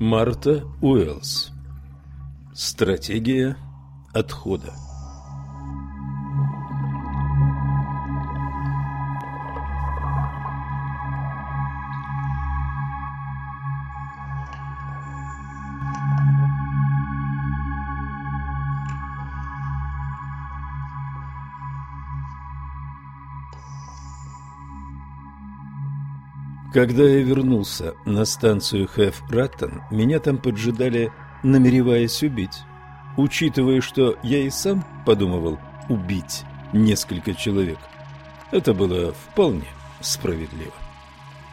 Марта Уэллс. Стратегия отхода. Когда я вернулся на станцию Хэф Раттон, меня там поджидали, намереваясь убить. Учитывая, что я и сам подумывал убить несколько человек, это было вполне справедливо.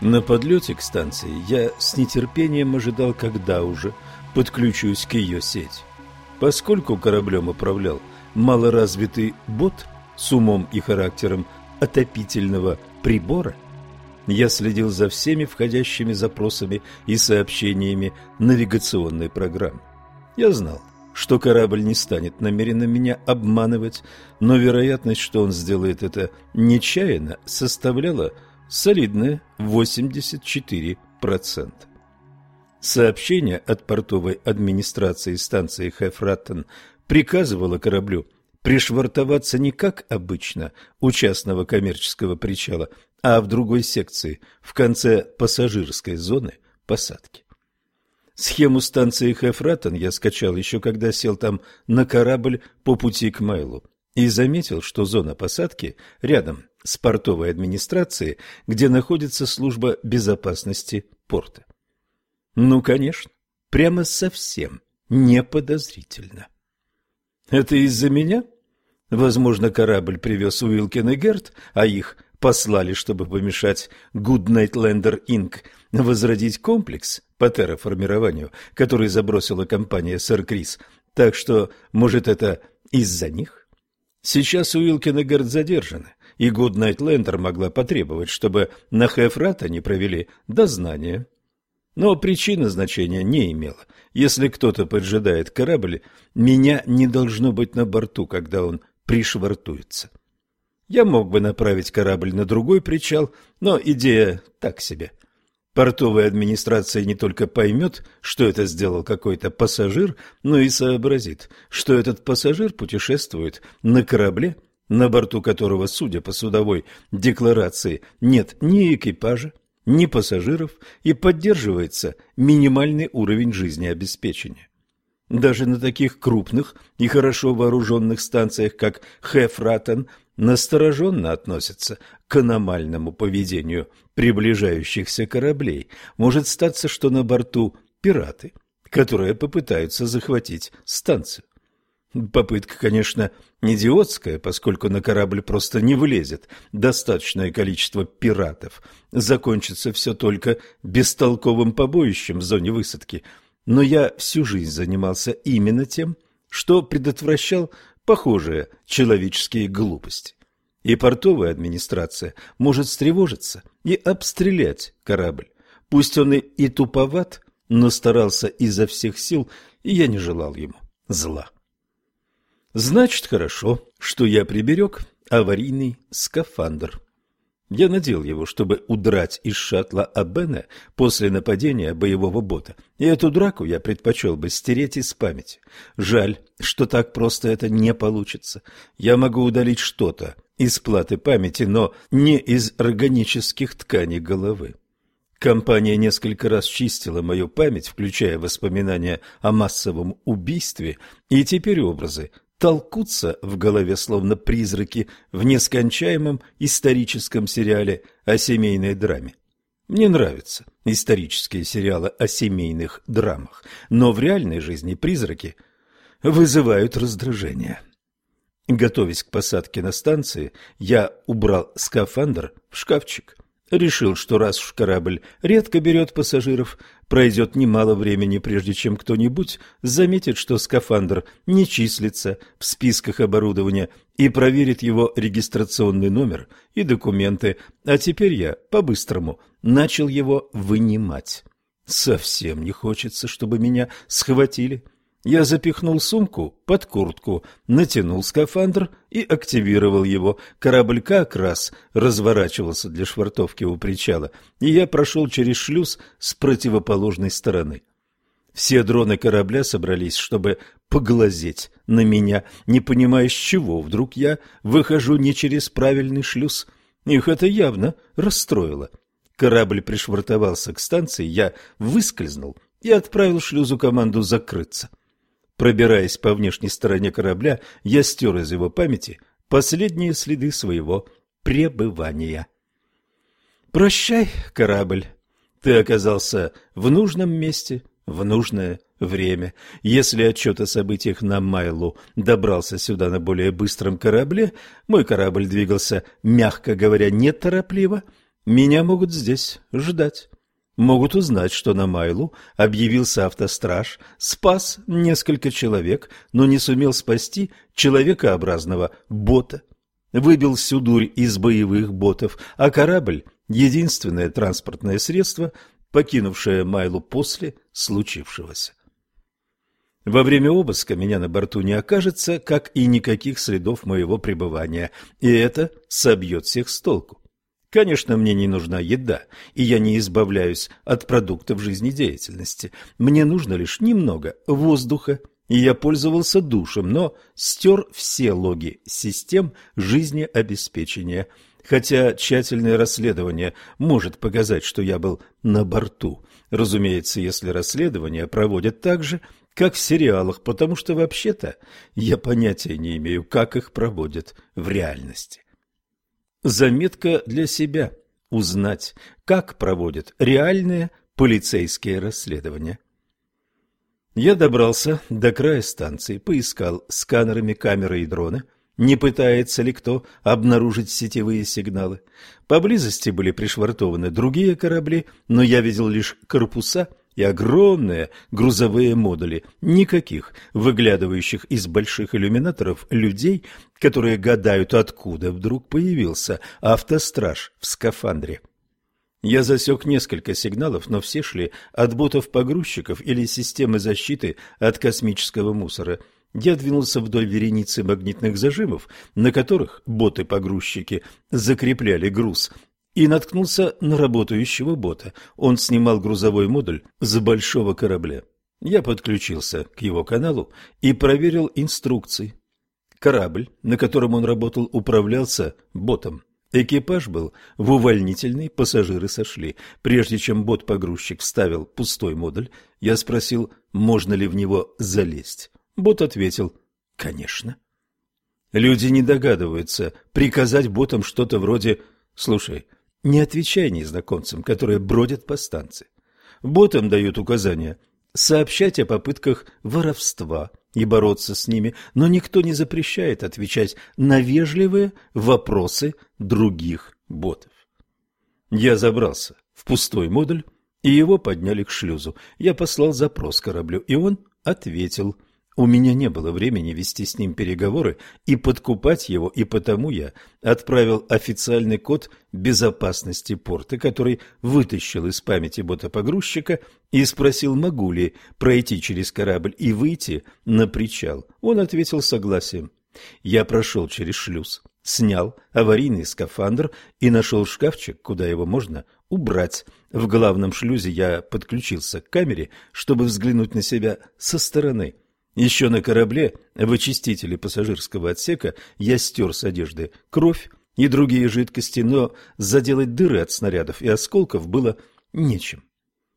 На подлете к станции я с нетерпением ожидал, когда уже подключусь к ее сети. Поскольку кораблем управлял малоразвитый бот с умом и характером отопительного прибора – я следил за всеми входящими запросами и сообщениями навигационной программы. Я знал, что корабль не станет намеренно меня обманывать, но вероятность, что он сделает это нечаянно, составляла солидные 84%. Сообщение от портовой администрации станции Хефраттен приказывало кораблю пришвартоваться не как обычно у частного коммерческого причала, а в другой секции, в конце пассажирской зоны посадки. Схему станции Хефратон я скачал еще когда сел там на корабль по пути к Майлу и заметил, что зона посадки рядом с портовой администрацией, где находится служба безопасности порта. Ну, конечно, прямо совсем не подозрительно. Это из-за меня? Возможно, корабль привез Уилкин и Герт, а их послали, чтобы помешать Goodnight Lander Inc. возродить комплекс по терраформированию, который забросила компания Сэр Крис. Так что, может, это из-за них? Сейчас Уилкин и Герт задержаны, и Goodnight Lander могла потребовать, чтобы на Хефрата не провели дознание. Но причина значения не имела. Если кто-то поджидает корабль, меня не должно быть на борту, когда он пришвартуется. Я мог бы направить корабль на другой причал, но идея так себе. Портовая администрация не только поймет, что это сделал какой-то пассажир, но и сообразит, что этот пассажир путешествует на корабле, на борту которого, судя по судовой декларации, нет ни экипажа, ни пассажиров и поддерживается минимальный уровень жизнеобеспечения. Даже на таких крупных и хорошо вооруженных станциях, как Хефратен, настороженно относятся к аномальному поведению приближающихся кораблей. Может статься, что на борту пираты, которые попытаются захватить станцию. Попытка, конечно, идиотская, поскольку на корабль просто не влезет достаточное количество пиратов. Закончится все только бестолковым побоищем в зоне высадки – но я всю жизнь занимался именно тем, что предотвращал похожие человеческие глупости. И портовая администрация может встревожиться и обстрелять корабль. Пусть он и, и туповат, но старался изо всех сил, и я не желал ему зла. Значит, хорошо, что я приберег аварийный скафандр. Я надел его, чтобы удрать из шаттла Абена после нападения боевого бота, и эту драку я предпочел бы стереть из памяти. Жаль, что так просто это не получится. Я могу удалить что-то из платы памяти, но не из органических тканей головы. Компания несколько раз чистила мою память, включая воспоминания о массовом убийстве, и теперь образы толкутся в голове словно призраки в нескончаемом историческом сериале о семейной драме. Мне нравятся исторические сериалы о семейных драмах, но в реальной жизни призраки вызывают раздражение. Готовясь к посадке на станции, я убрал скафандр в шкафчик Решил, что раз уж корабль редко берет пассажиров, пройдет немало времени, прежде чем кто-нибудь заметит, что скафандр не числится в списках оборудования и проверит его регистрационный номер и документы, а теперь я, по-быстрому, начал его вынимать. Совсем не хочется, чтобы меня схватили. Я запихнул сумку под куртку, натянул скафандр и активировал его. Корабль как раз разворачивался для швартовки у причала, и я прошел через шлюз с противоположной стороны. Все дроны корабля собрались, чтобы поглазеть на меня, не понимая, с чего вдруг я выхожу не через правильный шлюз. Их это явно расстроило. Корабль пришвартовался к станции, я выскользнул и отправил шлюзу команду закрыться. Пробираясь по внешней стороне корабля, я стер из его памяти последние следы своего пребывания. «Прощай, корабль, ты оказался в нужном месте в нужное время. Если отчет о событиях на Майлу добрался сюда на более быстром корабле, мой корабль двигался, мягко говоря, неторопливо, меня могут здесь ждать. Могут узнать, что на Майлу объявился автостраж, спас несколько человек, но не сумел спасти человекообразного бота. Выбил всю дурь из боевых ботов, а корабль – единственное транспортное средство, покинувшее Майлу после случившегося. Во время обыска меня на борту не окажется, как и никаких следов моего пребывания, и это собьет всех с толку. Конечно, мне не нужна еда, и я не избавляюсь от продуктов жизнедеятельности. Мне нужно лишь немного воздуха, и я пользовался душем, но стер все логи систем жизнеобеспечения. Хотя тщательное расследование может показать, что я был на борту. Разумеется, если расследование проводят так же, как в сериалах, потому что вообще-то я понятия не имею, как их проводят в реальности. Заметка для себя – узнать, как проводят реальные полицейские расследования. Я добрался до края станции, поискал сканерами камеры и дроны, не пытается ли кто обнаружить сетевые сигналы. Поблизости были пришвартованы другие корабли, но я видел лишь корпуса и огромные грузовые модули, никаких выглядывающих из больших иллюминаторов людей, которые гадают, откуда вдруг появился автостраж в скафандре. Я засек несколько сигналов, но все шли от ботов-погрузчиков или системы защиты от космического мусора. Я двинулся вдоль вереницы магнитных зажимов, на которых боты-погрузчики закрепляли груз, и наткнулся на работающего бота. Он снимал грузовой модуль с большого корабля. Я подключился к его каналу и проверил инструкции. Корабль, на котором он работал, управлялся ботом. Экипаж был в увольнительный, пассажиры сошли. Прежде чем бот-погрузчик вставил пустой модуль, я спросил, можно ли в него залезть. Бот ответил, конечно. Люди не догадываются приказать ботам что-то вроде «Слушай, не отвечай незнакомцам, которые бродят по станции. Ботам дают указания сообщать о попытках воровства и бороться с ними, но никто не запрещает отвечать на вежливые вопросы других ботов. Я забрался в пустой модуль, и его подняли к шлюзу. Я послал запрос кораблю, и он ответил – у меня не было времени вести с ним переговоры и подкупать его, и потому я отправил официальный код безопасности порта, который вытащил из памяти бота-погрузчика и спросил, могу ли пройти через корабль и выйти на причал. Он ответил согласием. Я прошел через шлюз, снял аварийный скафандр и нашел шкафчик, куда его можно убрать. В главном шлюзе я подключился к камере, чтобы взглянуть на себя со стороны – еще на корабле в очистителе пассажирского отсека я стер с одежды кровь и другие жидкости, но заделать дыры от снарядов и осколков было нечем.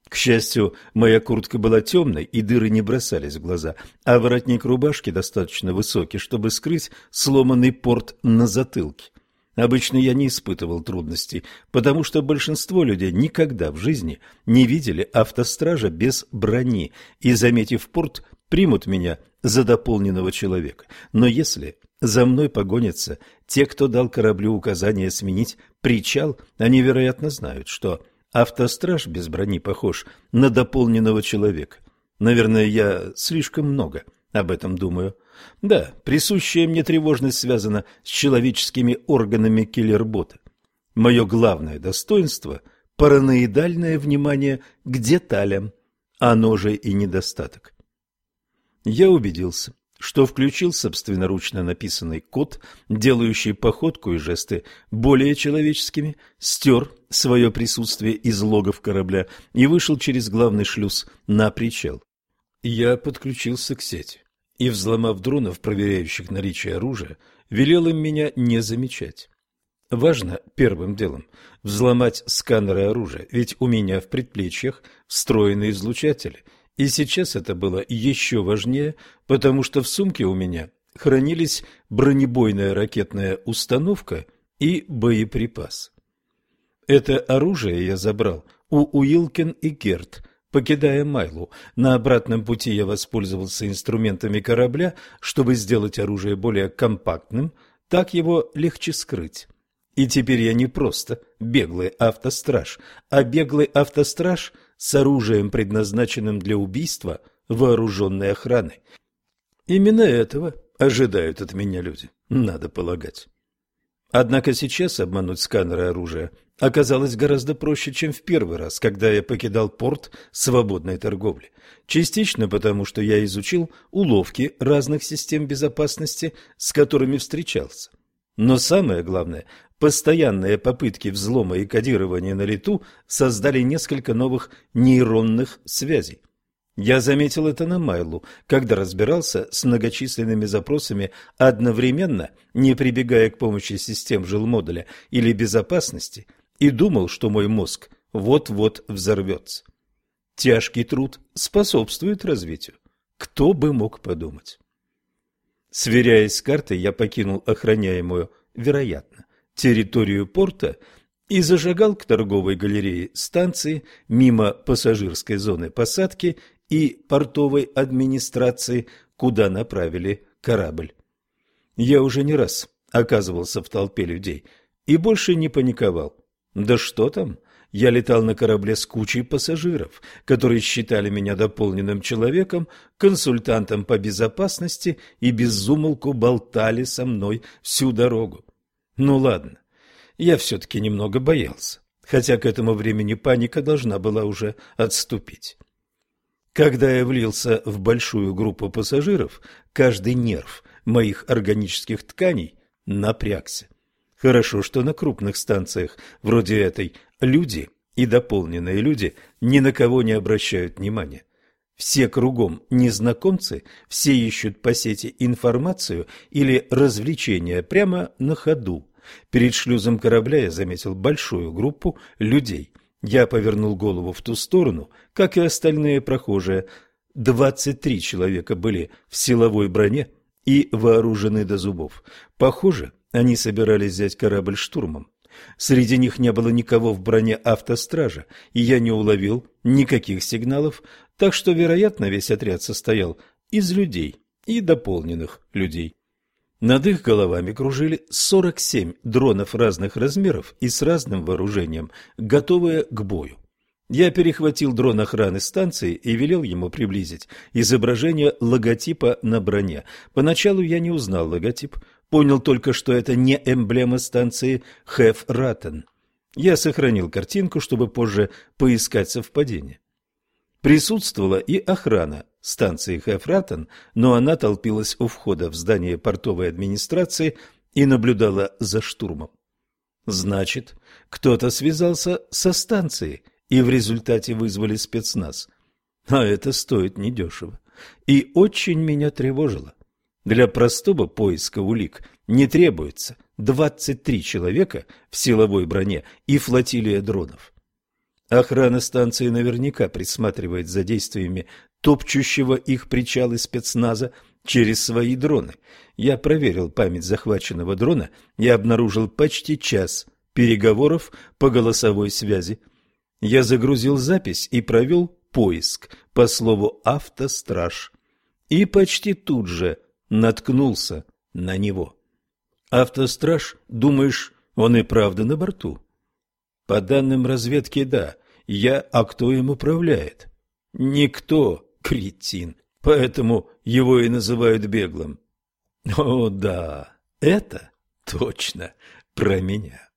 К счастью, моя куртка была темной, и дыры не бросались в глаза, а воротник рубашки достаточно высокий, чтобы скрыть сломанный порт на затылке. Обычно я не испытывал трудностей, потому что большинство людей никогда в жизни не видели автостража без брони и, заметив порт, примут меня за дополненного человека. Но если за мной погонятся те, кто дал кораблю указание сменить причал, они, вероятно, знают, что автостраж без брони похож на дополненного человека. Наверное, я слишком много об этом думаю. Да, присущая мне тревожность связана с человеческими органами киллербота. Мое главное достоинство – параноидальное внимание к деталям, оно же и недостаток. Я убедился, что включил собственноручно написанный код, делающий походку и жесты более человеческими, стер свое присутствие из логов корабля и вышел через главный шлюз на причал. Я подключился к сети и, взломав дронов, проверяющих наличие оружия, велел им меня не замечать. Важно первым делом взломать сканеры оружия, ведь у меня в предплечьях встроены излучатели, и сейчас это было еще важнее, потому что в сумке у меня хранились бронебойная ракетная установка и боеприпас. Это оружие я забрал у Уилкин и Герт, покидая Майлу. На обратном пути я воспользовался инструментами корабля, чтобы сделать оружие более компактным, так его легче скрыть. И теперь я не просто беглый автостраж, а беглый автостраж с оружием, предназначенным для убийства вооруженной охраны. Именно этого ожидают от меня люди, надо полагать. Однако сейчас обмануть сканеры оружия оказалось гораздо проще, чем в первый раз, когда я покидал порт свободной торговли. Частично потому, что я изучил уловки разных систем безопасности, с которыми встречался. Но самое главное, постоянные попытки взлома и кодирования на лету создали несколько новых нейронных связей. Я заметил это на Майлу, когда разбирался с многочисленными запросами одновременно, не прибегая к помощи систем жилмодуля или безопасности, и думал, что мой мозг вот-вот взорвется. Тяжкий труд способствует развитию. Кто бы мог подумать? Сверяясь с картой, я покинул охраняемую, вероятно, территорию порта и зажигал к торговой галерее станции мимо пассажирской зоны посадки и портовой администрации, куда направили корабль. Я уже не раз оказывался в толпе людей и больше не паниковал. Да что там, я летал на корабле с кучей пассажиров, которые считали меня дополненным человеком, консультантом по безопасности и безумолку болтали со мной всю дорогу. Ну ладно, я все-таки немного боялся, хотя к этому времени паника должна была уже отступить. Когда я влился в большую группу пассажиров, каждый нерв моих органических тканей напрягся. Хорошо, что на крупных станциях, вроде этой, люди и дополненные люди ни на кого не обращают внимания. Все кругом незнакомцы, все ищут по сети информацию или развлечения прямо на ходу. Перед шлюзом корабля я заметил большую группу людей, я повернул голову в ту сторону, как и остальные прохожие. Двадцать три человека были в силовой броне и вооружены до зубов. Похоже, они собирались взять корабль штурмом. Среди них не было никого в броне автостража, и я не уловил никаких сигналов, так что, вероятно, весь отряд состоял из людей и дополненных людей. Над их головами кружили 47 дронов разных размеров и с разным вооружением, готовые к бою. Я перехватил дрон охраны станции и велел ему приблизить изображение логотипа на броне. Поначалу я не узнал логотип, понял только, что это не эмблема станции Хеф Раттен. Я сохранил картинку, чтобы позже поискать совпадение. Присутствовала и охрана станции Хефратен, но она толпилась у входа в здание портовой администрации и наблюдала за штурмом. Значит, кто-то связался со станцией и в результате вызвали спецназ. А это стоит недешево. И очень меня тревожило. Для простого поиска улик не требуется 23 человека в силовой броне и флотилия дронов. Охрана станции наверняка присматривает за действиями топчущего их причалы спецназа через свои дроны. Я проверил память захваченного дрона и обнаружил почти час переговоров по голосовой связи. Я загрузил запись и провел поиск по слову «автостраж». И почти тут же наткнулся на него. «Автостраж, думаешь, он и правда на борту?» По данным разведки, да. Я, а кто им управляет? Никто, кретин. Поэтому его и называют беглым. О, да, это точно про меня.